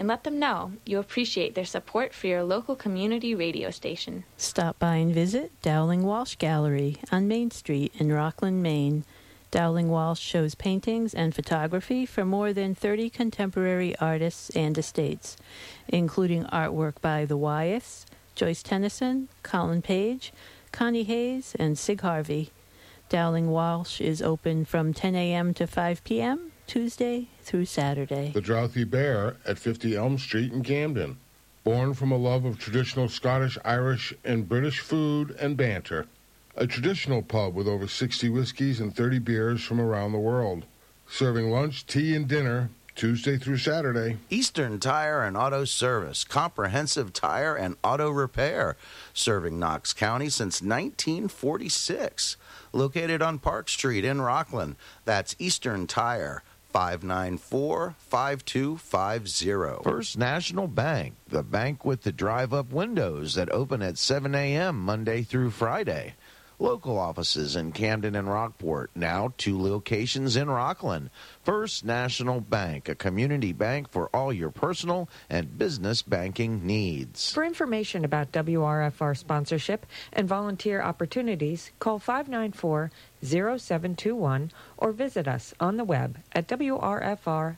and let them know you appreciate their support for your local community radio station. Stop by and visit Dowling Walsh Gallery on Main Street in Rockland, Maine. Dowling Walsh shows paintings and photography from more than 30 contemporary artists and estates, including artwork by the Wyeths, Joyce Tenneson, Colin Page, Connie Hayes, and Sig Harvey. Dowling Walsh is open from 10 a.m. to 5 p.m. Tuesday through Saturday. The Drouthy Bear at 50 Elm Street in Camden. Born from a love of traditional Scottish, Irish, and British food and banter. A traditional pub with over 60 whiskeys and 30 beers from around the world. Serving lunch, tea, and dinner Tuesday through Saturday. Eastern Tire and Auto Service, comprehensive tire and auto repair, serving Knox County since 1946. Located on Park Street in Rockland. That's Eastern Tire. 594 5250. First National Bank, the bank with the drive up windows that open at 7 a.m. Monday through Friday. Local offices in Camden and Rockport, now two locations in Rockland. First National Bank, a community bank for all your personal and business banking needs. For information about WRFR sponsorship and volunteer opportunities, call 594 0721 or visit us on the web at wrfr.org.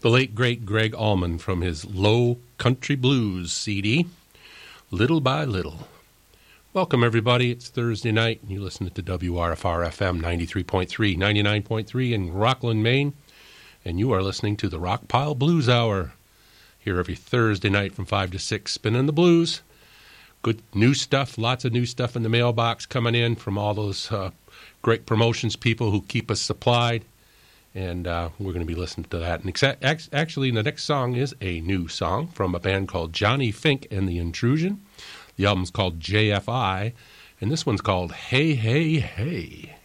the late great Gregg Allman from his Low Country Blues CD, Little by Little. Welcome, everybody. It's Thursday night, and you listen to WRFR FM 93.3, 99.3 in Rockland, Maine, and you are listening to the Rockpile Blues Hour. Here every Thursday night from 5 to 6, spinning the blues. Good new stuff, lots of new stuff in the mailbox coming in from all those uh, great promotions people who keep us supplied. And uh, we're going to be listening to that. And actually, the next song is a new song from a band called Johnny Fink and the Intrusion. The album's called JFI, and this one's called Hey, Hey, Hey.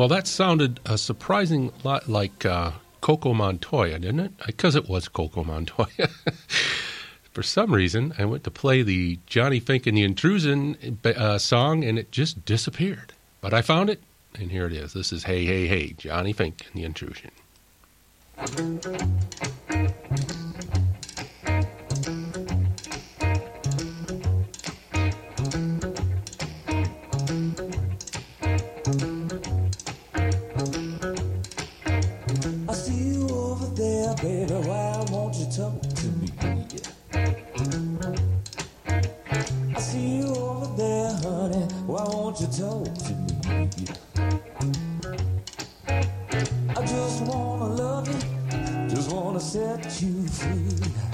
Well, that sounded a surprising lot like uh, Coco Montoya, didn't it? Because it was Coco Montoya. For some reason, I went to play the Johnny Fink and the Intrusion uh, song, and it just disappeared. But I found it, and here it is. This is Hey, Hey, Hey, Johnny Fink and the Intrusion. Hey, wanna love you just wanna set you night.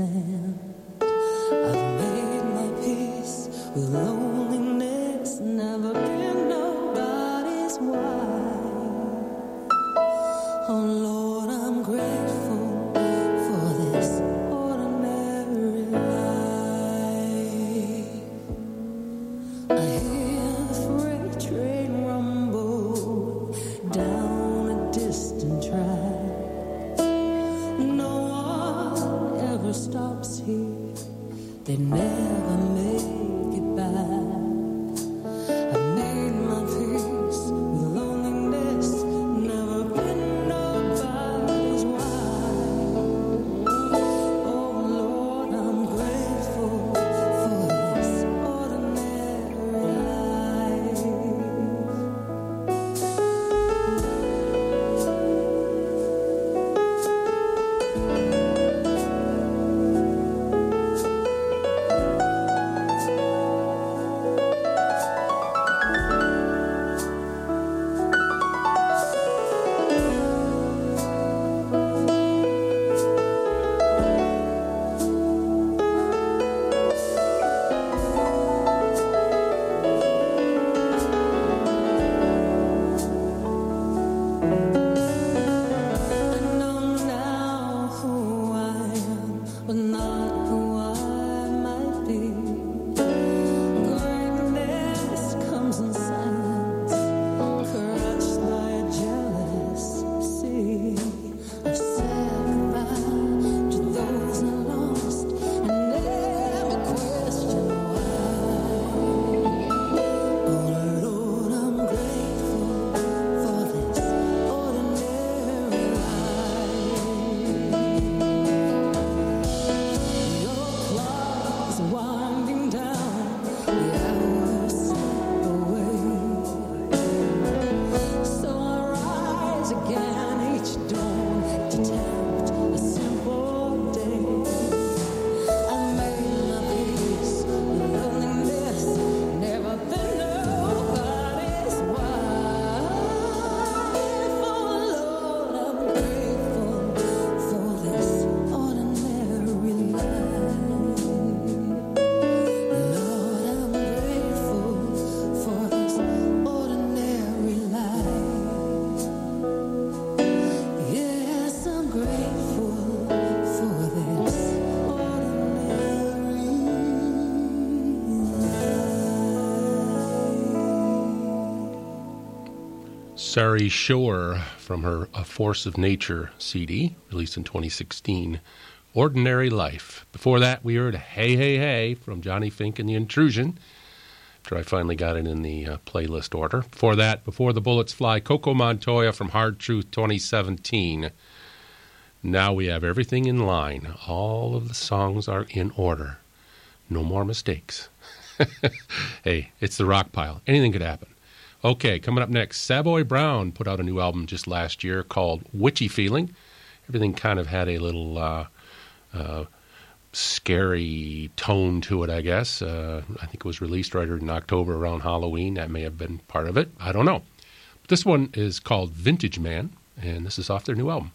Off Sari Schorr from her A Force of Nature CD, released in 2016. Ordinary Life. Before that, we heard Hey Hey Hey from Johnny Fink and the Intrusion, after I finally got it in the uh, playlist order. Before that, Before the Bullets Fly, Coco Montoya from Hard Truth 2017. Now we have everything in line. All of the songs are in order. No more mistakes. hey, it's the rock pile. Anything could happen. Okay, coming up next, Savoy Brown put out a new album just last year called Witchy Feeling. Everything kind of had a little uh, uh, scary tone to it, I guess. Uh, I think it was released right in October around Halloween. That may have been part of it. I don't know. This one is called Vintage Man, and this is off their new album.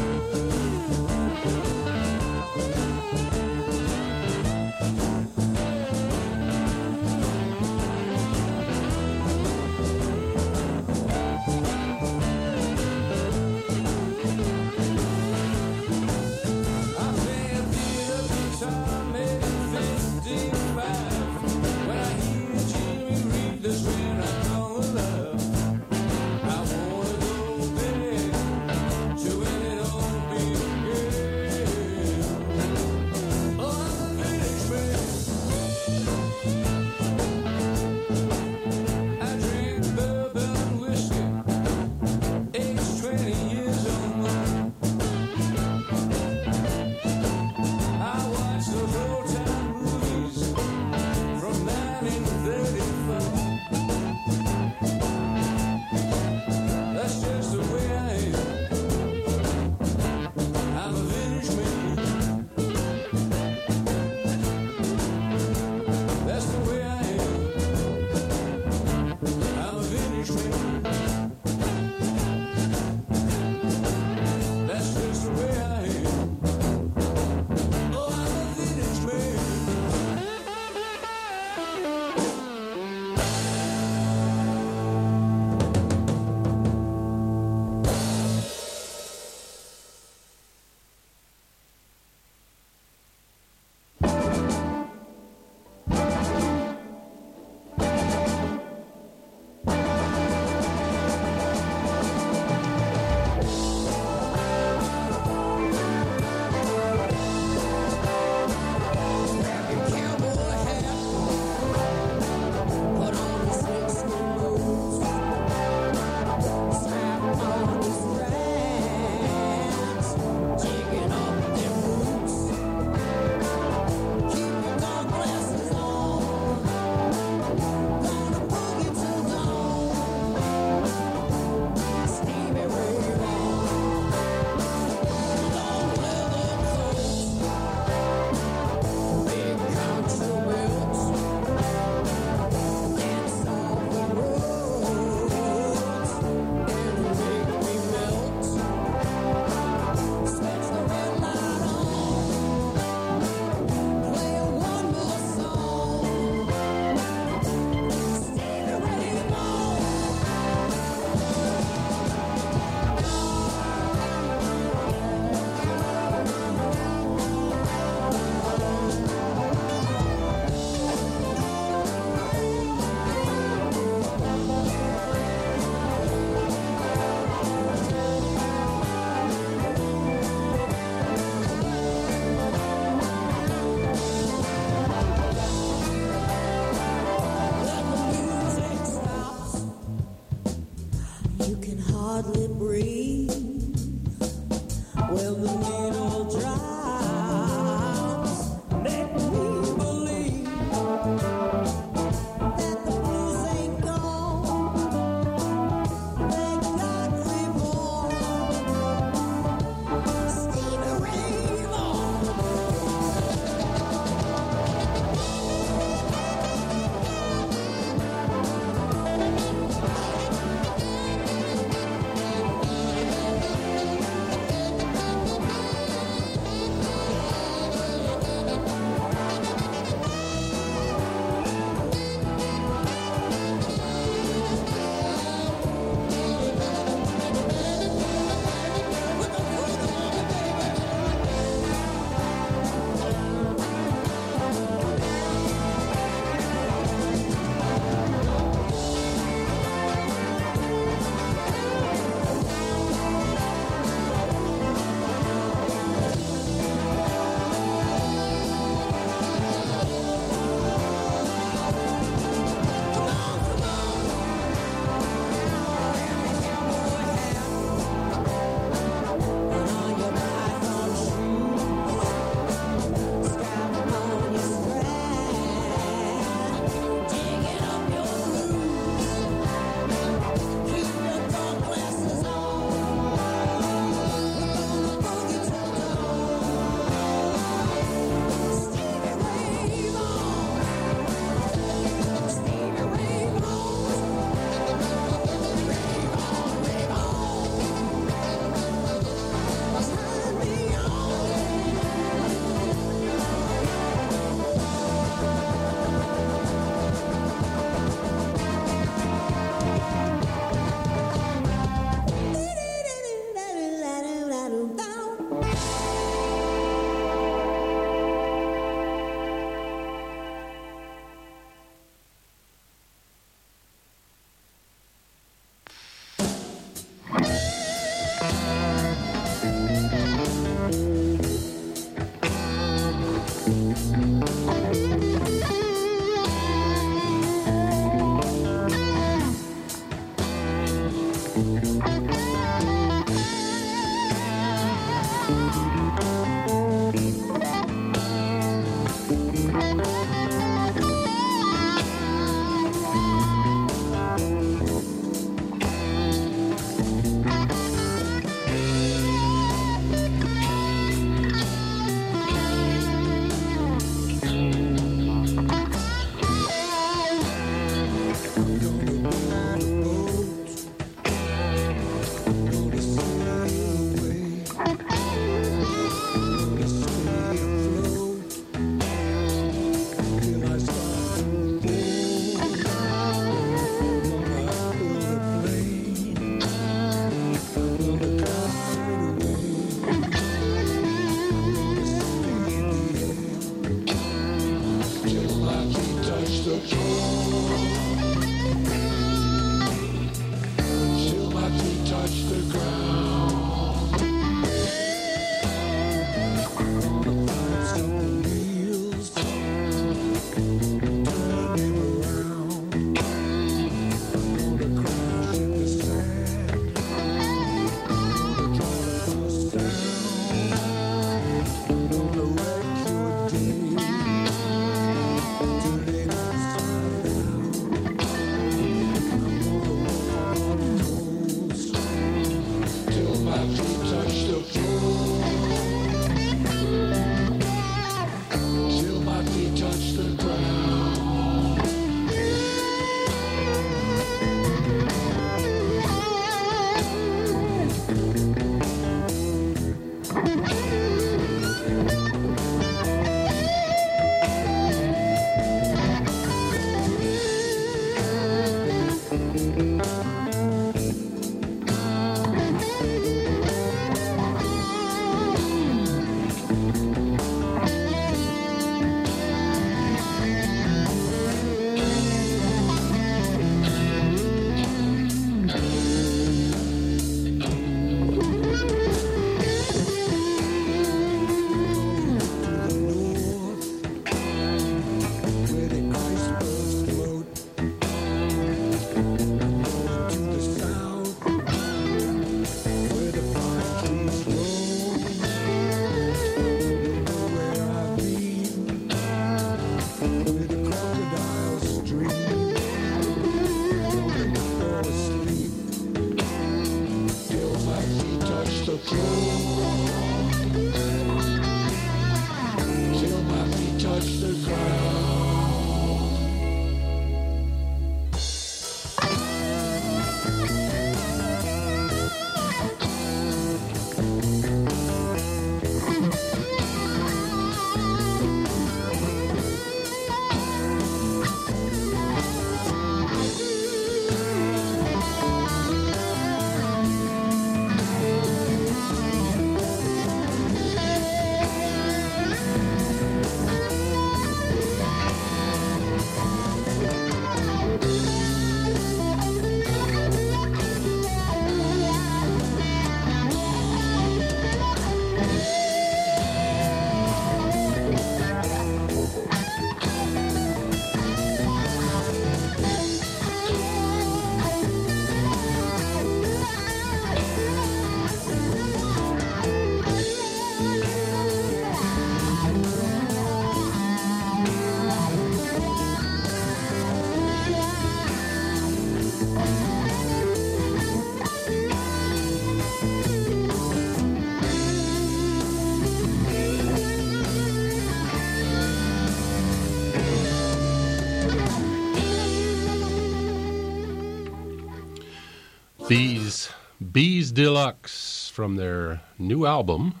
These Bees Deluxe from their new album,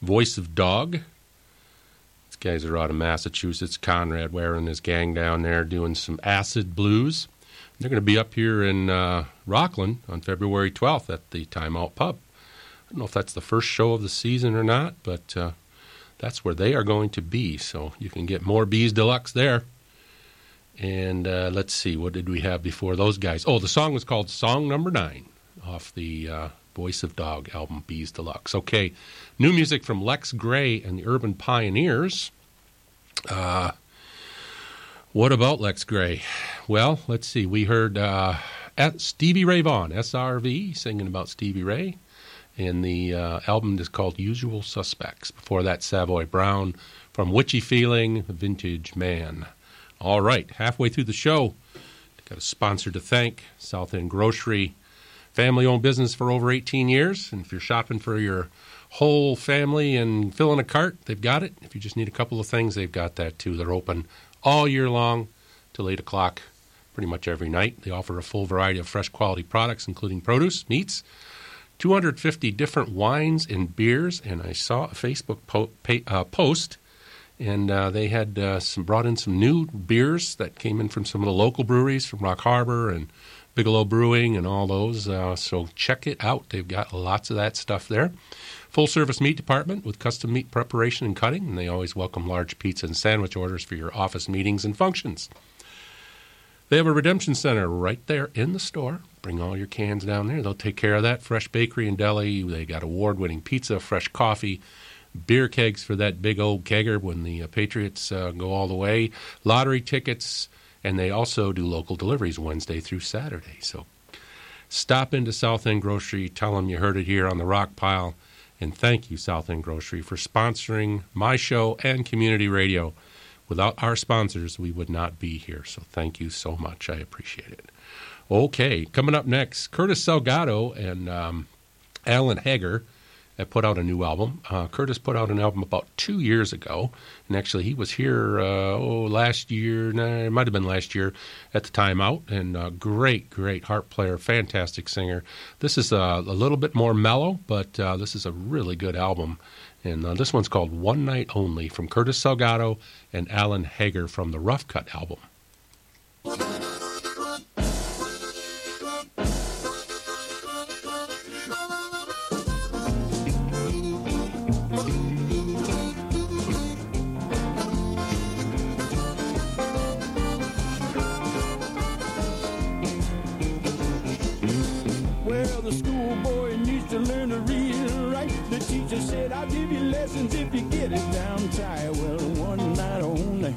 Voice of Dog. These guys are out of Massachusetts. Conrad wearing his gang down there doing some acid blues. They're going to be up here in uh, Rockland on February 12th at the Timeout Pub. I don't know if that's the first show of the season or not, but uh, that's where they are going to be. So you can get more Bees Deluxe there. And uh, let's see, what did we have before those guys? Oh, the song was called Song Number Nine off the uh, Voice of Dog album, Bees Deluxe. Okay, new music from Lex Grey and the Urban Pioneers. Uh, what about Lex Grey? Well, let's see, we heard uh, Stevie Ray Vaughan, SRV, singing about Stevie Ray. And the album is called Usual Suspects. Before that, Savoy Brown from Witchy Feeling, Vintage Man. All right, halfway through the show, got a sponsor to thank South End Grocery, family owned business for over 18 years. And if you're shopping for your whole family and filling a cart, they've got it. If you just need a couple of things, they've got that too. They're open all year long till 8 o'clock, pretty much every night. They offer a full variety of fresh quality products, including produce, meats, 250 different wines and beers. And I saw a Facebook po- uh, post and uh, they had uh, some brought in some new beers that came in from some of the local breweries from Rock Harbor and Bigelow Brewing and all those. Uh, so check it out. They've got lots of that stuff there. Full service meat department with custom meat preparation and cutting, and they always welcome large pizza and sandwich orders for your office meetings and functions. They have a redemption center right there in the store. Bring all your cans down there. They'll take care of that. Fresh bakery and deli. They got award winning pizza, fresh coffee, beer kegs for that big old kegger when the uh, Patriots uh, go all the way, lottery tickets, and they also do local deliveries Wednesday through Saturday. So stop into South End Grocery, tell them you heard it here on the Rock Pile, and thank you, South End Grocery, for sponsoring my show and community radio. Without our sponsors, we would not be here. So thank you so much. I appreciate it. Okay, coming up next, Curtis Salgado and um, Alan Hager put out a new album. Uh, Curtis put out an album about two years ago, and actually he was here uh, oh last year. Nah, it might have been last year at the time out. And great, great harp player, fantastic singer. This is uh, a little bit more mellow, but uh, this is a really good album. And this one's called One Night Only from Curtis Salgado and Alan Hager from the Rough Cut album. I'll give you lessons if you get it down tight. Well, one night only,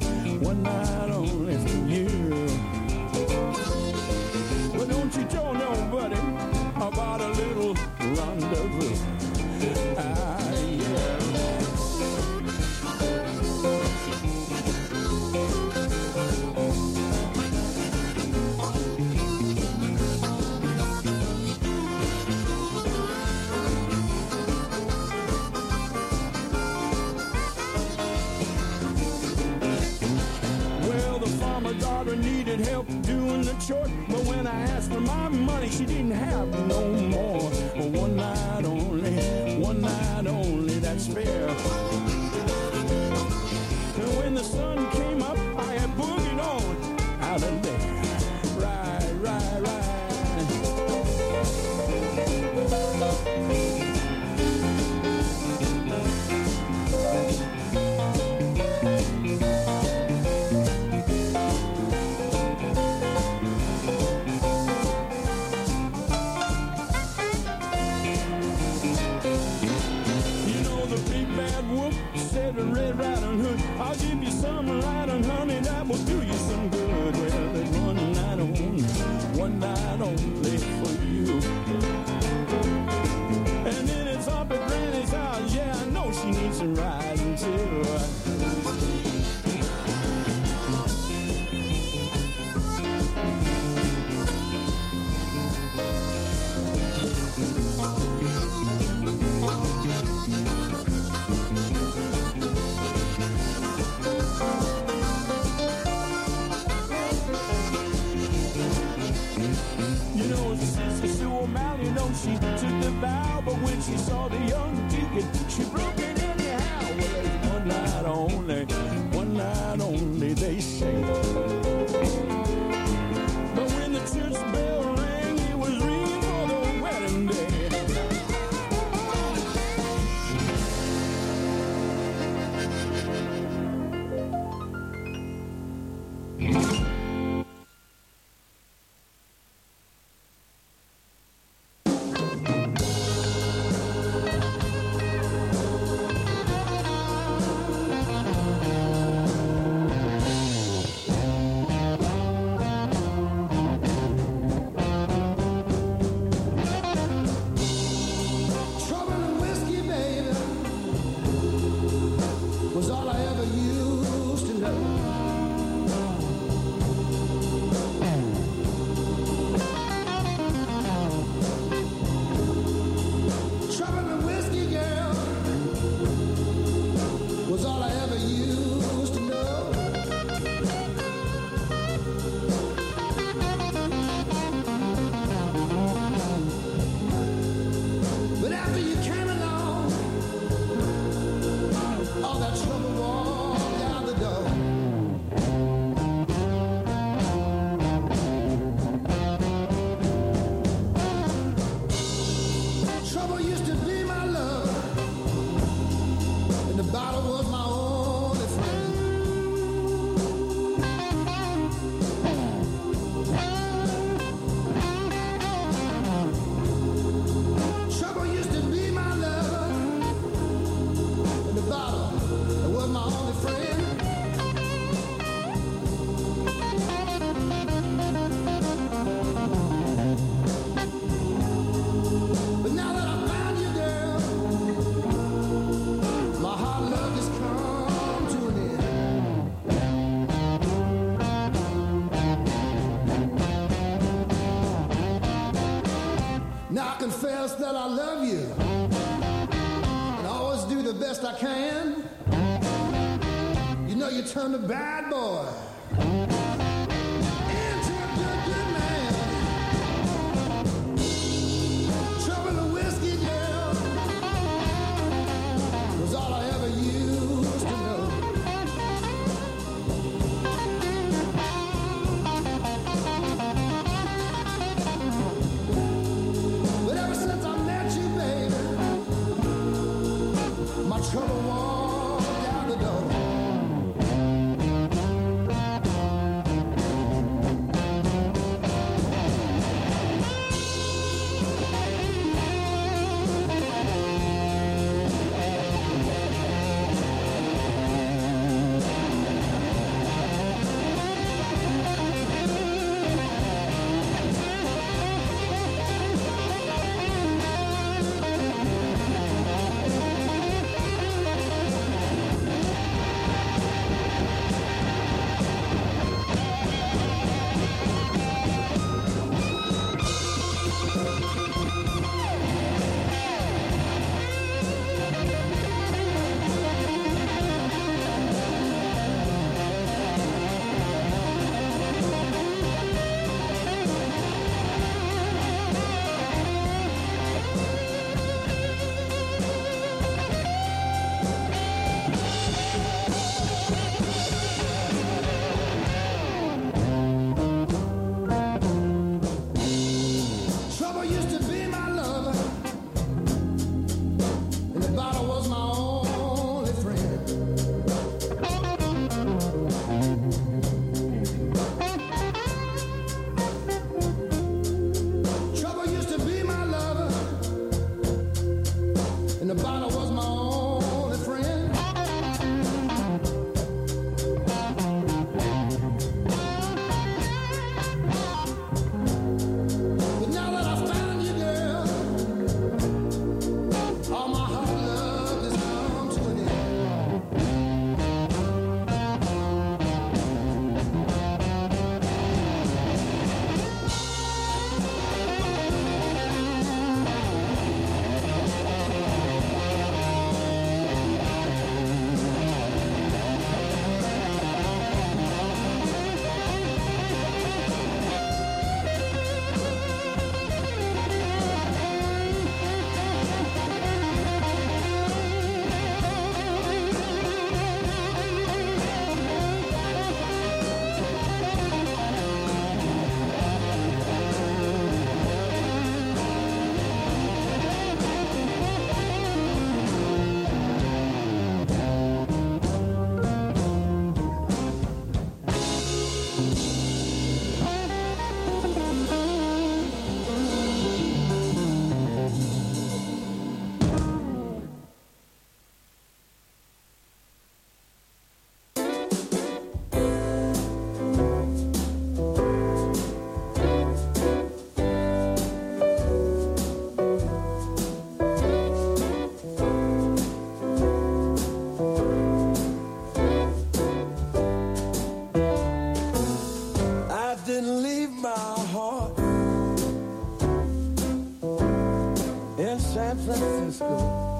help doing the chore. But when I asked for my money, she didn't have no more. Well, one night only, one night only, that's fair. And when the sun give you some riding honey that will do you some good. Well, one night only, one night only Now I confess that I love you. And I always do the best I can. You know you turned a bad boy. Francisco.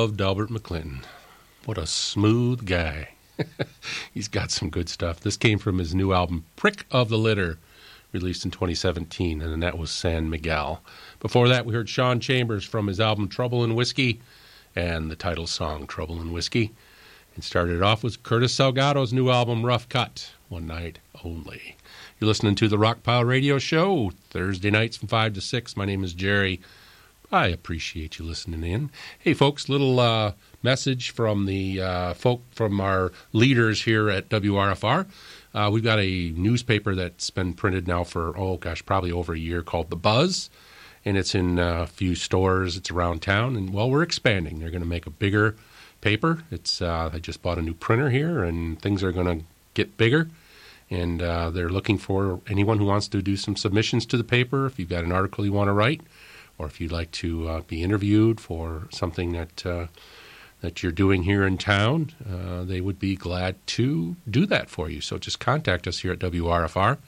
Loved Delbert McClinton. What a smooth guy. He's got some good stuff. This came from his new album, Prick of the Litter, released in 2017, and that was San Miguel. Before that, we heard Sean Chambers from his album Trouble in Whiskey and the title song Trouble in Whiskey. And started off with Curtis Salgado's new album, Rough Cut, One Night Only. You're listening to the Rockpile Radio Show, Thursday nights from 5 to 6. My name is Jerry. I appreciate you listening in. Hey, folks, little uh, message from the uh, folk from our leaders here at WRFR. Uh, we've got a newspaper that's been printed now for, oh gosh, probably over a year called The Buzz. And it's in a few stores, it's around town. And well, we're expanding. They're going to make a bigger paper. It's I just bought a new printer here, and things are going to get bigger. And they're looking for anyone who wants to do some submissions to the paper. If you've got an article you want to write, or if you'd like to uh, be interviewed for something that uh, that you're doing here in town, uh, they would be glad to do that for you. So just contact us here at WRFR.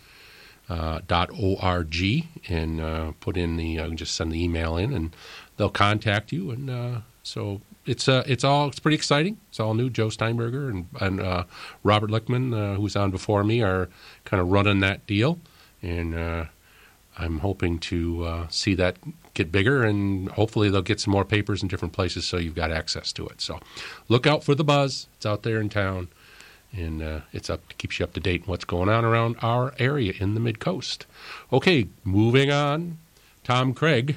Uh, dot org and uh, put in the uh, just send the email in and they'll contact you and so it's it's all it's pretty exciting it's all new Joe Steinberger and and Robert Lickman who's on before me are kind of running that deal and I'm hoping to see that get bigger and hopefully they'll get some more papers in different places so you've got access to it so look out for the buzz it's out there in town and uh, it's up to keeps you up to date on what's going on around our area in the mid coast. Okay, moving on. Tom Craig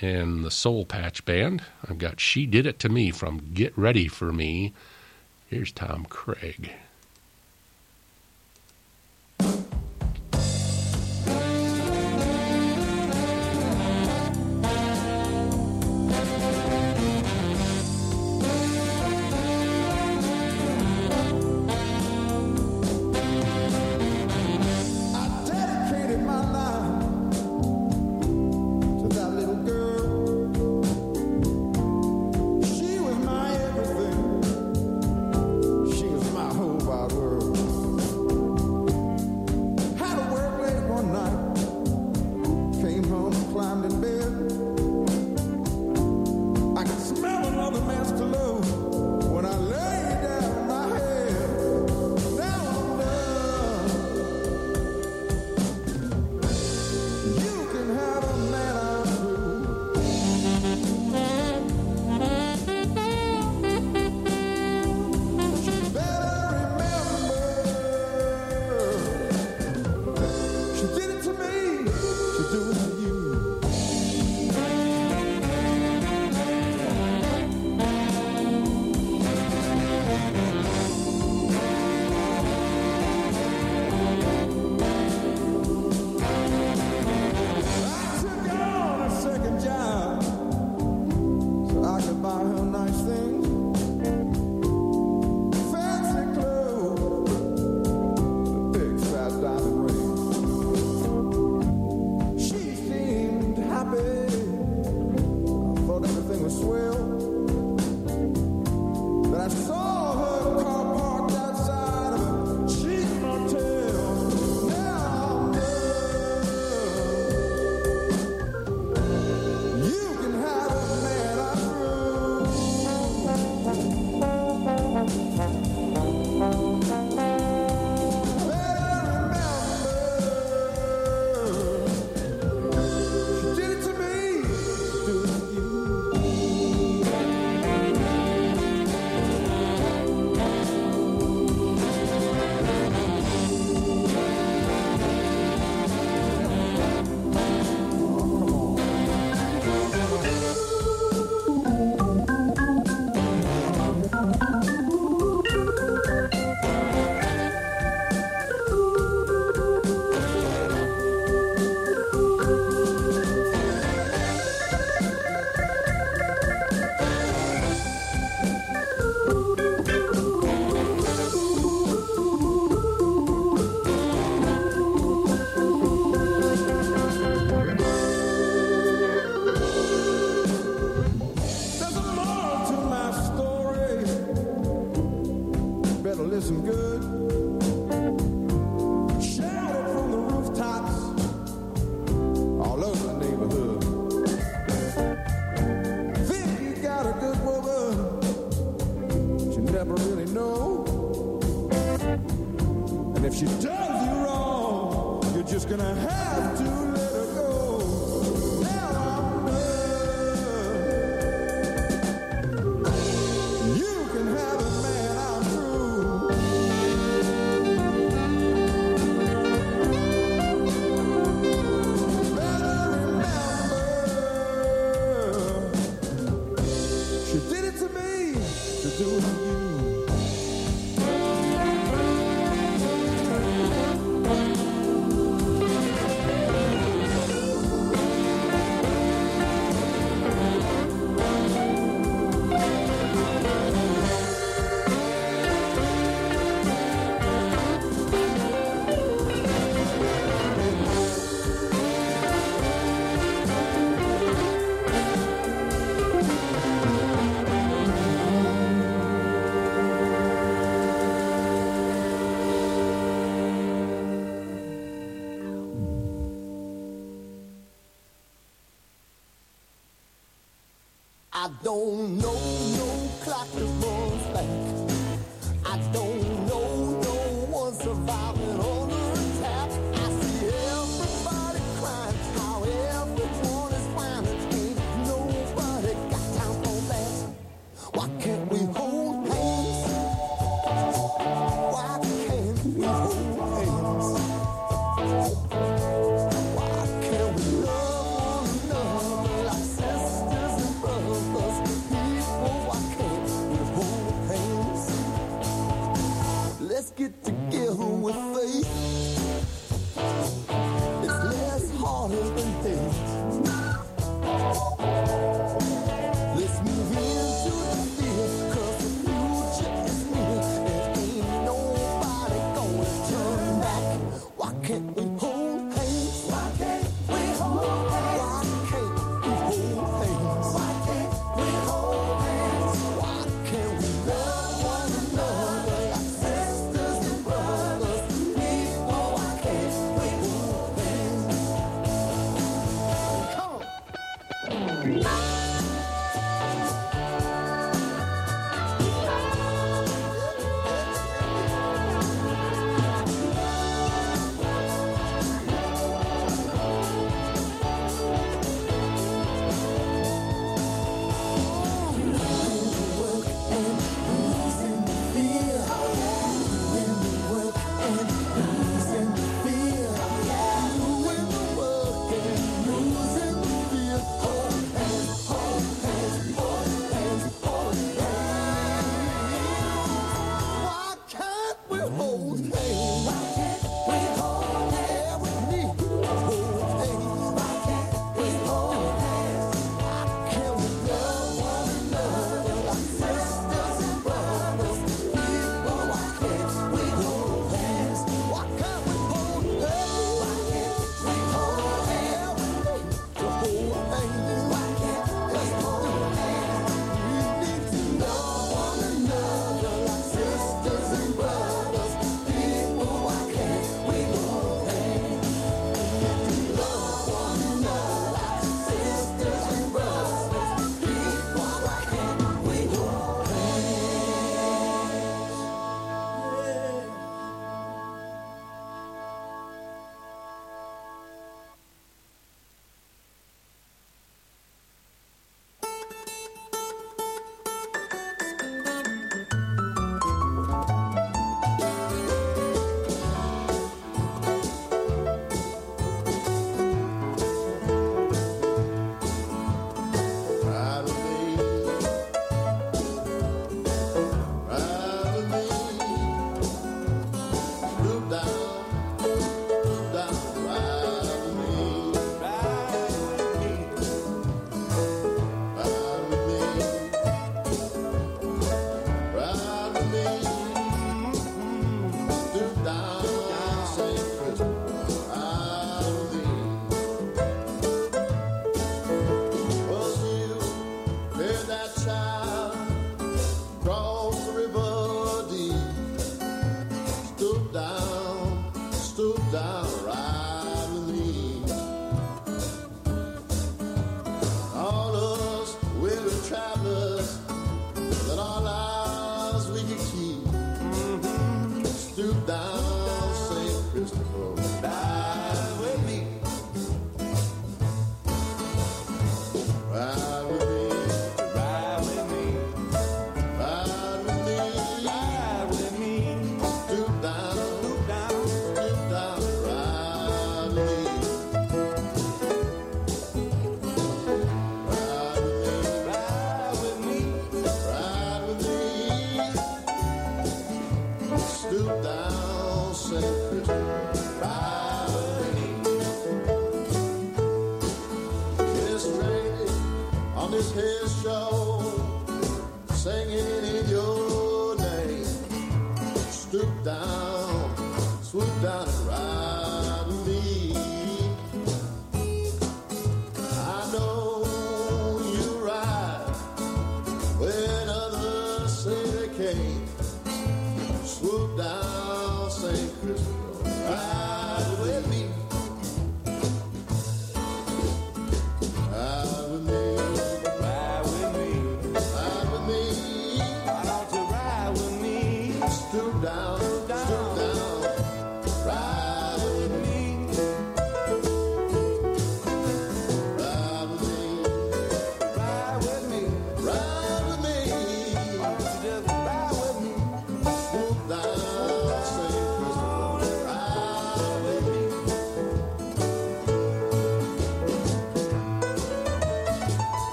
and the Soul Patch Band. I've got "She Did It to Me" from "Get Ready for Me." Here's Tom Craig. Don't know no clock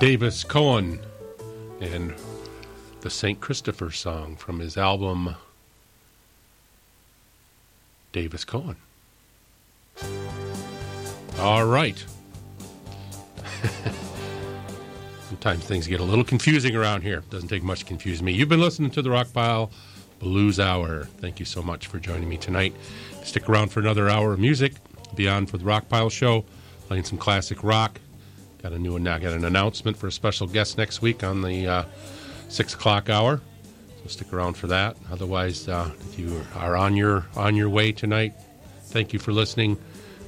Davis Coen and the St. Christopher song from his album Davis Coen. All right. Sometimes things get a little confusing around here. Doesn't take much to confuse me. You've been listening to the Rock Pile Blues Hour. Thank you so much for joining me tonight. Stick around for another hour of music. Be on for the Rock Pile Show, playing some classic rock. Got a new got an announcement for a special guest next week on the uh, six o'clock hour. So stick around for that. Otherwise, uh, if you are on your on your way tonight, thank you for listening.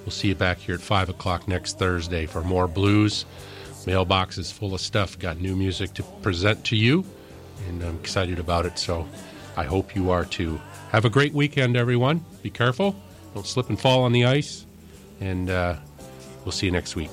We'll see you back here at five o'clock next Thursday for more blues. Mailbox is full of stuff. Got new music to present to you, and I'm excited about it. So I hope you are too. Have a great weekend, everyone. Be careful. Don't slip and fall on the ice. And uh, we'll see you next week.